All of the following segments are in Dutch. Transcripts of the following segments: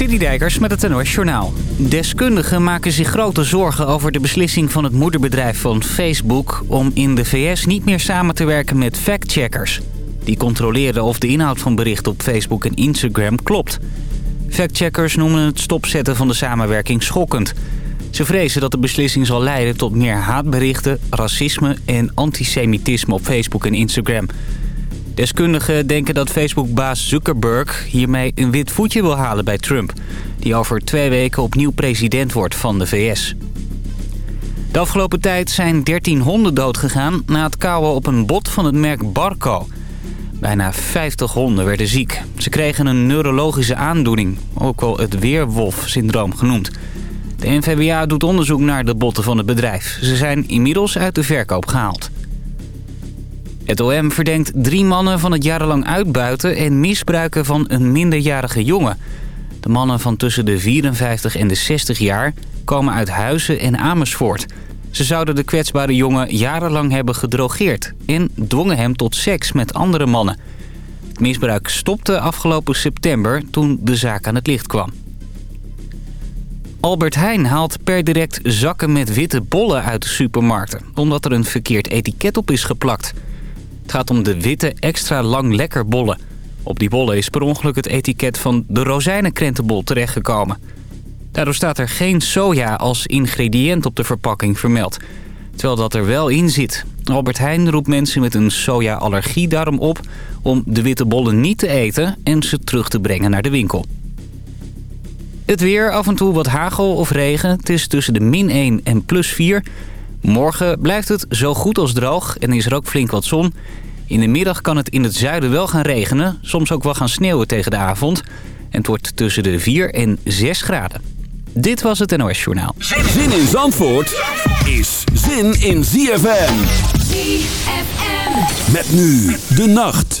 Citydijkers met het NOS Journaal. Deskundigen maken zich grote zorgen over de beslissing van het moederbedrijf van Facebook... om in de VS niet meer samen te werken met factcheckers. Die controleren of de inhoud van berichten op Facebook en Instagram klopt. Factcheckers noemen het stopzetten van de samenwerking schokkend. Ze vrezen dat de beslissing zal leiden tot meer haatberichten, racisme en antisemitisme op Facebook en Instagram... Deskundigen denken dat Facebook-baas Zuckerberg hiermee een wit voetje wil halen bij Trump... die over twee weken opnieuw president wordt van de VS. De afgelopen tijd zijn 13 honden doodgegaan na het kauwen op een bot van het merk Barco. Bijna 50 honden werden ziek. Ze kregen een neurologische aandoening, ook wel het weerwolf-syndroom genoemd. De NVWA doet onderzoek naar de botten van het bedrijf. Ze zijn inmiddels uit de verkoop gehaald. Het OM verdenkt drie mannen van het jarenlang uitbuiten en misbruiken van een minderjarige jongen. De mannen van tussen de 54 en de 60 jaar komen uit Huizen en Amersfoort. Ze zouden de kwetsbare jongen jarenlang hebben gedrogeerd... en dwongen hem tot seks met andere mannen. Het misbruik stopte afgelopen september toen de zaak aan het licht kwam. Albert Heijn haalt per direct zakken met witte bollen uit de supermarkten... omdat er een verkeerd etiket op is geplakt... Het gaat om de witte extra lang lekker bollen. Op die bollen is per ongeluk het etiket van de rozijnenkrentenbol terechtgekomen. Daardoor staat er geen soja als ingrediënt op de verpakking vermeld. Terwijl dat er wel in zit. Albert Heijn roept mensen met een soja-allergie daarom op... om de witte bollen niet te eten en ze terug te brengen naar de winkel. Het weer, af en toe wat hagel of regen. Het is tussen de min 1 en plus 4... Morgen blijft het zo goed als droog en is er ook flink wat zon. In de middag kan het in het zuiden wel gaan regenen. Soms ook wel gaan sneeuwen tegen de avond. En het wordt tussen de 4 en 6 graden. Dit was het NOS Journaal. Zin in Zandvoort is zin in ZFM. ZFM. Met nu de nacht.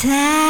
time.